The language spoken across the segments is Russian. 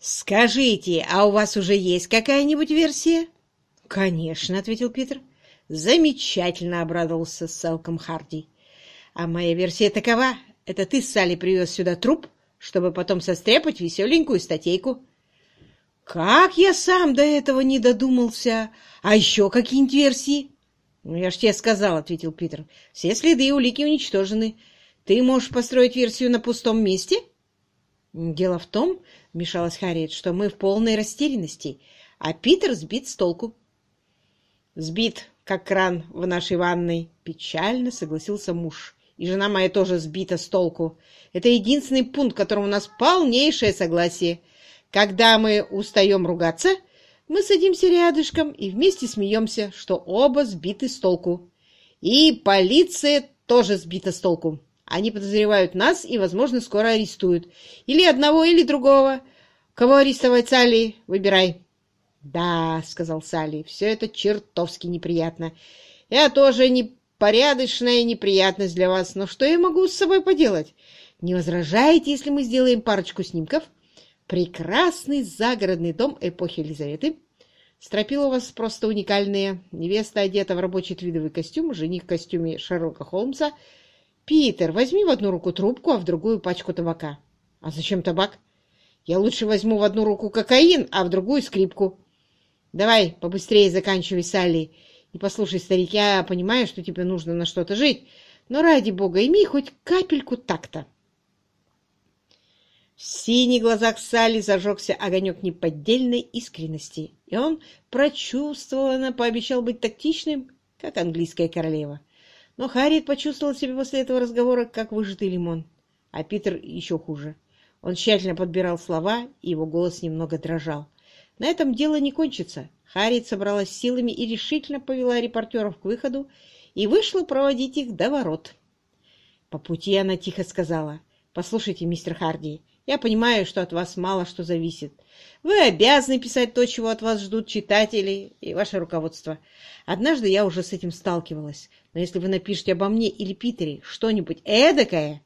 «Скажите, а у вас уже есть какая-нибудь версия?» «Конечно», — ответил Питер. «Замечательно!» — обрадовался Селком Харди. «А моя версия такова. Это ты, Салли, привез сюда труп, чтобы потом состряпать веселенькую статейку». «Как я сам до этого не додумался! А еще какие-нибудь версии?» «Ну, я ж тебе сказал», — ответил Питер. «Все следы и улики уничтожены. Ты можешь построить версию на пустом месте?» «Дело в том, — вмешалась Харриет, — что мы в полной растерянности, а Питер сбит с толку». «Сбит, как кран в нашей ванной», — печально согласился муж. «И жена моя тоже сбита с толку. Это единственный пункт, в котором у нас полнейшее согласие. Когда мы устаем ругаться, мы садимся рядышком и вместе смеемся, что оба сбиты с толку. И полиция тоже сбита с толку. Они подозревают нас и, возможно, скоро арестуют. Или одного, или другого. Кого арестовать, Салли? Выбирай. Да, сказал Салли, все это чертовски неприятно. Я тоже непорядочная неприятность для вас, но что я могу с собой поделать? Не возражаете, если мы сделаем парочку снимков? Прекрасный загородный дом эпохи Елизаветы. Стропила у вас просто уникальные. Невеста одета в рабочий твидовый костюм, жених в костюме Шерлока Холмса — «Питер, возьми в одну руку трубку, а в другую пачку табака». «А зачем табак?» «Я лучше возьму в одну руку кокаин, а в другую скрипку». «Давай, побыстрее заканчивай, Салли. И послушай, старик, я понимаю, что тебе нужно на что-то жить, но ради бога, имей хоть капельку такта». В синих глазах Салли зажегся огонек неподдельной искренности, и он прочувствованно пообещал быть тактичным, как английская королева. Но Харриет почувствовал себя после этого разговора как выжатый лимон, а Питер еще хуже. Он тщательно подбирал слова, и его голос немного дрожал. На этом дело не кончится. Харриет собралась силами и решительно повела репортеров к выходу и вышла проводить их до ворот. По пути она тихо сказала, «Послушайте, мистер Харди, я понимаю, что от вас мало что зависит. Вы обязаны писать то, чего от вас ждут читатели и ваше руководство. Однажды я уже с этим сталкивалась. Но если вы напишете обо мне или Питере что-нибудь эдакое,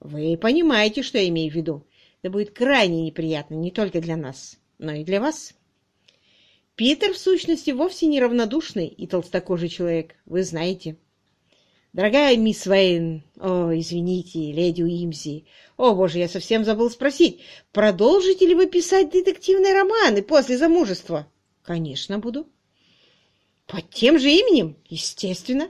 вы понимаете, что я имею в виду. Это будет крайне неприятно не только для нас, но и для вас. Питер, в сущности, вовсе не равнодушный и толстокожий человек, вы знаете. Дорогая мисс Вейн, о, извините, леди Уимзи, о, боже, я совсем забыл спросить, продолжите ли вы писать детективные романы после замужества? Конечно, буду. Под тем же именем? Естественно.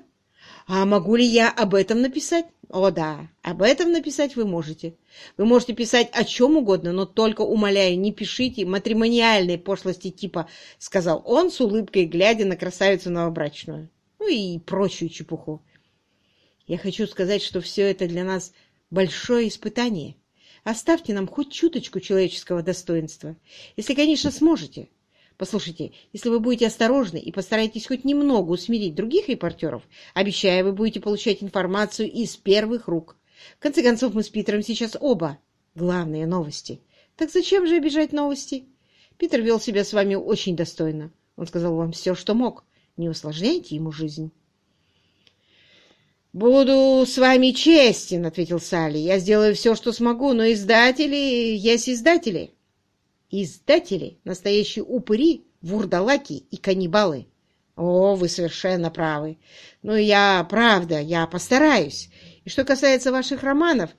А могу ли я об этом написать? О, да, об этом написать вы можете. Вы можете писать о чем угодно, но только, умоляю, не пишите матримониальной пошлости типа, сказал он с улыбкой, глядя на красавицу новобрачную. Ну и прочую чепуху. Я хочу сказать, что все это для нас большое испытание. Оставьте нам хоть чуточку человеческого достоинства, если, конечно, сможете. Послушайте, если вы будете осторожны и постараетесь хоть немного усмирить других репортеров, обещаю, вы будете получать информацию из первых рук. В конце концов, мы с Питером сейчас оба главные новости. Так зачем же обижать новости? Питер вел себя с вами очень достойно. Он сказал вам все, что мог. Не усложняйте ему жизнь. «Буду с вами честен», — ответил Салли. «Я сделаю все, что смогу, но издатели есть издатели». «Издатели — настоящие упыри, вурдалаки и каннибалы». «О, вы совершенно правы. Но я, правда, я постараюсь. И что касается ваших романов,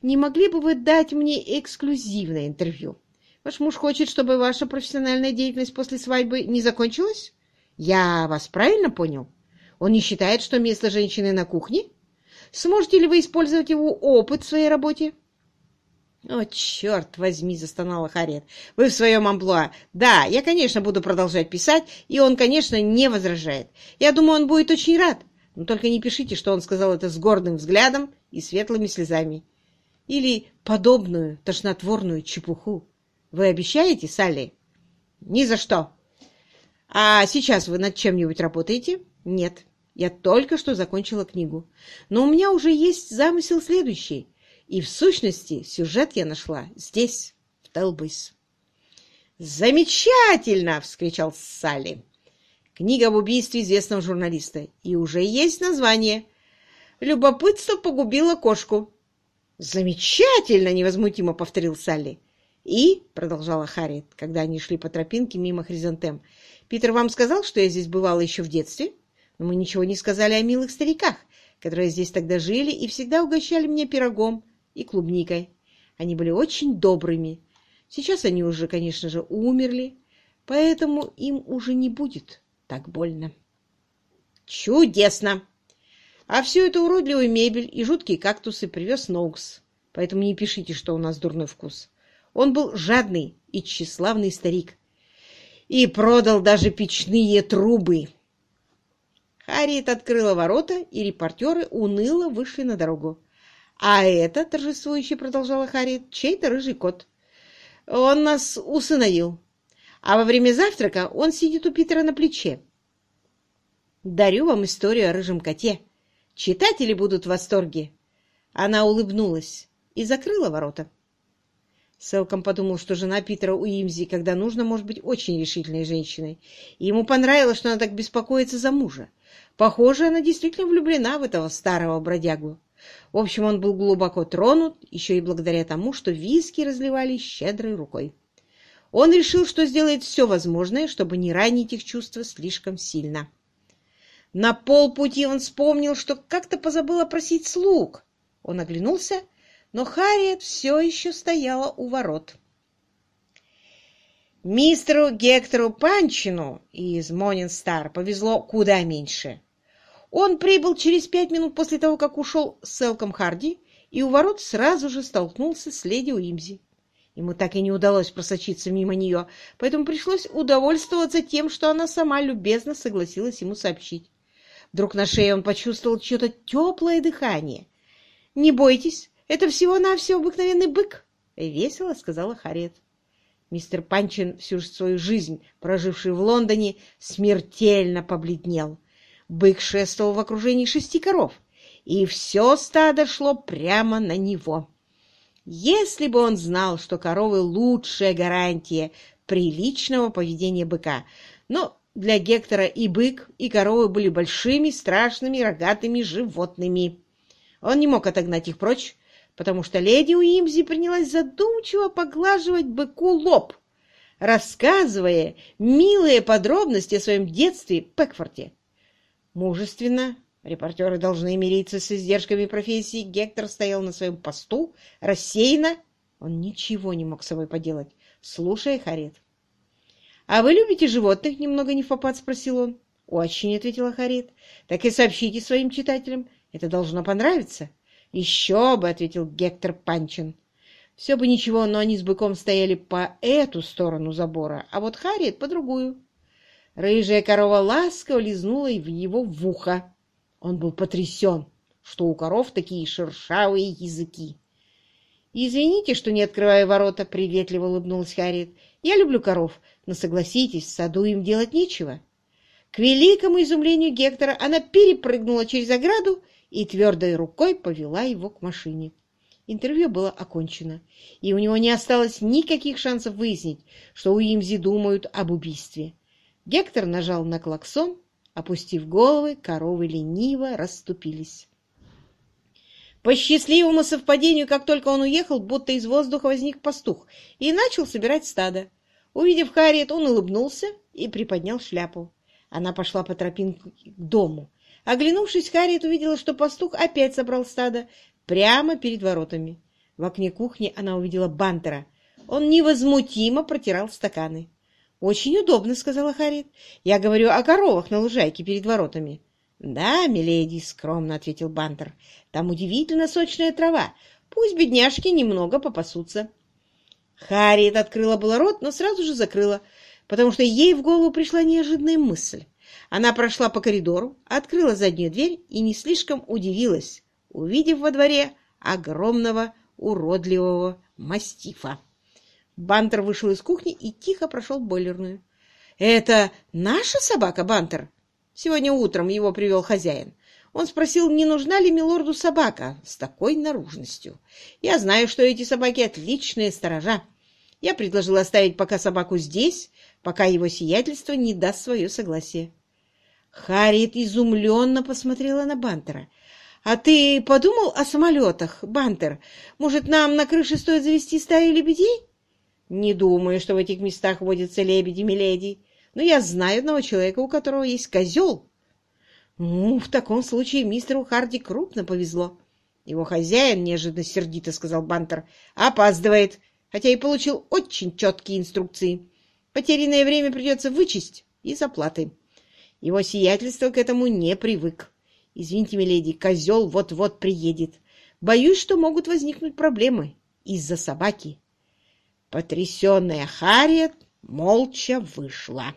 не могли бы вы дать мне эксклюзивное интервью? Ваш муж хочет, чтобы ваша профессиональная деятельность после свадьбы не закончилась? Я вас правильно понял?» Он не считает, что место женщины на кухне? Сможете ли вы использовать его опыт в своей работе? «О, черт возьми!» — застонала Харриет. «Вы в своем амплуа. Да, я, конечно, буду продолжать писать, и он, конечно, не возражает. Я думаю, он будет очень рад. Но только не пишите, что он сказал это с гордым взглядом и светлыми слезами. Или подобную тошнотворную чепуху. Вы обещаете, Салли?» «Ни за что!» «А сейчас вы над чем-нибудь работаете?» «Нет, я только что закончила книгу. Но у меня уже есть замысел следующий. И в сущности сюжет я нашла здесь, в Телбейс. «Замечательно!» — вскричал Салли. «Книга об убийстве известного журналиста. И уже есть название. Любопытство погубило кошку». «Замечательно!» — невозмутимо повторил Салли. «И», — продолжала Харриет, когда они шли по тропинке мимо хризантем, «Питер вам сказал, что я здесь бывала еще в детстве? Но мы ничего не сказали о милых стариках, которые здесь тогда жили и всегда угощали меня пирогом и клубникой. Они были очень добрыми. Сейчас они уже, конечно же, умерли, поэтому им уже не будет так больно». «Чудесно!» А всю эту уродливую мебель и жуткие кактусы привез Ноукс, поэтому не пишите, что у нас дурной вкус. Он был жадный и тщеславный старик. И продал даже печные трубы. Харриет открыла ворота, и репортеры уныло вышли на дорогу. «А это, — торжествующе продолжала Харриет, — чей-то рыжий кот. Он нас усыновил. А во время завтрака он сидит у Питера на плече. Дарю вам историю о рыжем коте. Читатели будут в восторге. Она улыбнулась и закрыла ворота. Селком подумал, что жена Питера Уимзи, когда нужно, может быть очень решительной женщиной. И ему понравилось, что она так беспокоится за мужа. Похоже, она действительно влюблена в этого старого бродягу. В общем, он был глубоко тронут, еще и благодаря тому, что виски разливались щедрой рукой. Он решил, что сделает все возможное, чтобы не ранить их чувства слишком сильно. На полпути он вспомнил, что как-то позабыл опросить слуг. Он оглянулся, но Харриет все еще стояла у ворот. Мистеру Гектору Панчину из Монинстар повезло куда меньше. Он прибыл через пять минут после того, как ушел с Селком Харди, и у ворот сразу же столкнулся с леди Уимзи. Ему так и не удалось просочиться мимо нее, поэтому пришлось удовольствоваться тем, что она сама любезно согласилась ему сообщить. Вдруг на шее он почувствовал чье-то теплое дыхание. «Не бойтесь, это всего-навсего обыкновенный бык!» — весело сказала Харриет. Мистер Панчин, всю свою жизнь проживший в Лондоне, смертельно побледнел. Бык шествовал в окружении шести коров, и все стадо шло прямо на него. Если бы он знал, что коровы — лучшая гарантия приличного поведения быка, но для Гектора и бык, и коровы были большими, страшными, рогатыми животными. Он не мог отогнать их прочь, потому что леди Уимзи принялась задумчиво поглаживать быку лоб, рассказывая милые подробности о своем детстве в Пекфорте. Мужественно, репортеры должны мириться с издержками профессии, Гектор стоял на своем посту, рассеянно, он ничего не мог с собой поделать, слушая Харет. «А вы любите животных?» — немного не в попад спросил он. «Очень», — ответила Харит. «Так и сообщите своим читателям. Это должно понравиться». «Еще бы», — ответил Гектор Панчин. Все бы ничего, но они с быком стояли по эту сторону забора, а вот Харриет по другую. Рыжая корова ласково лизнула его в ухо. Он был потрясен, что у коров такие шершавые языки. «Извините, что не открываю ворота», — приветливо улыбнулась Харриет. «Я люблю коров, но согласитесь, в саду им делать нечего». К великому изумлению Гектора она перепрыгнула через ограду и твердой рукой повела его к машине. Интервью было окончено, и у него не осталось никаких шансов выяснить, что у Имзи думают об убийстве. Гектор нажал на клаксон, опустив головы, коровы лениво расступились. По счастливому совпадению, как только он уехал, будто из воздуха возник пастух и начал собирать стадо. Увидев Харриет, он улыбнулся и приподнял шляпу. Она пошла по тропинке к дому. Оглянувшись, Харриет увидела, что пастух опять собрал стадо прямо перед воротами. В окне кухни она увидела Бантера. Он невозмутимо протирал стаканы. «Очень удобно», — сказала Харриет. «Я говорю о коровах на лужайке перед воротами». «Да, миледи», — скромно ответил Бантер. «Там удивительно сочная трава. Пусть бедняжки немного попасутся». Харриет открыла было рот, но сразу же закрыла, потому что ей в голову пришла неожиданная мысль. Она прошла по коридору, открыла заднюю дверь и не слишком удивилась, увидев во дворе огромного уродливого мастифа. Бантер вышел из кухни и тихо прошел бойлерную. «Это наша собака, Бантер?» Сегодня утром его привел хозяин. Он спросил, не нужна ли милорду собака с такой наружностью. Я знаю, что эти собаки отличные сторожа. Я предложил оставить пока собаку здесь, пока его сиятельство не даст свое согласие. Харриет изумленно посмотрела на Бантера. «А ты подумал о самолетах, Бантер? Может, нам на крыше стоит завести стаю лебедей?» Не думаю, что в этих местах водятся лебеди, миледи. Но я знаю одного человека, у которого есть козел. Ну, в таком случае мистеру Харди крупно повезло. Его хозяин, неожиданно сердито сказал Бантер, опаздывает, хотя и получил очень четкие инструкции. Потерянное время придется вычесть из оплаты. Его сиятельство к этому не привык. Извините, миледи, козел вот-вот приедет. Боюсь, что могут возникнуть проблемы из-за собаки. Потрясенная Харриет молча вышла.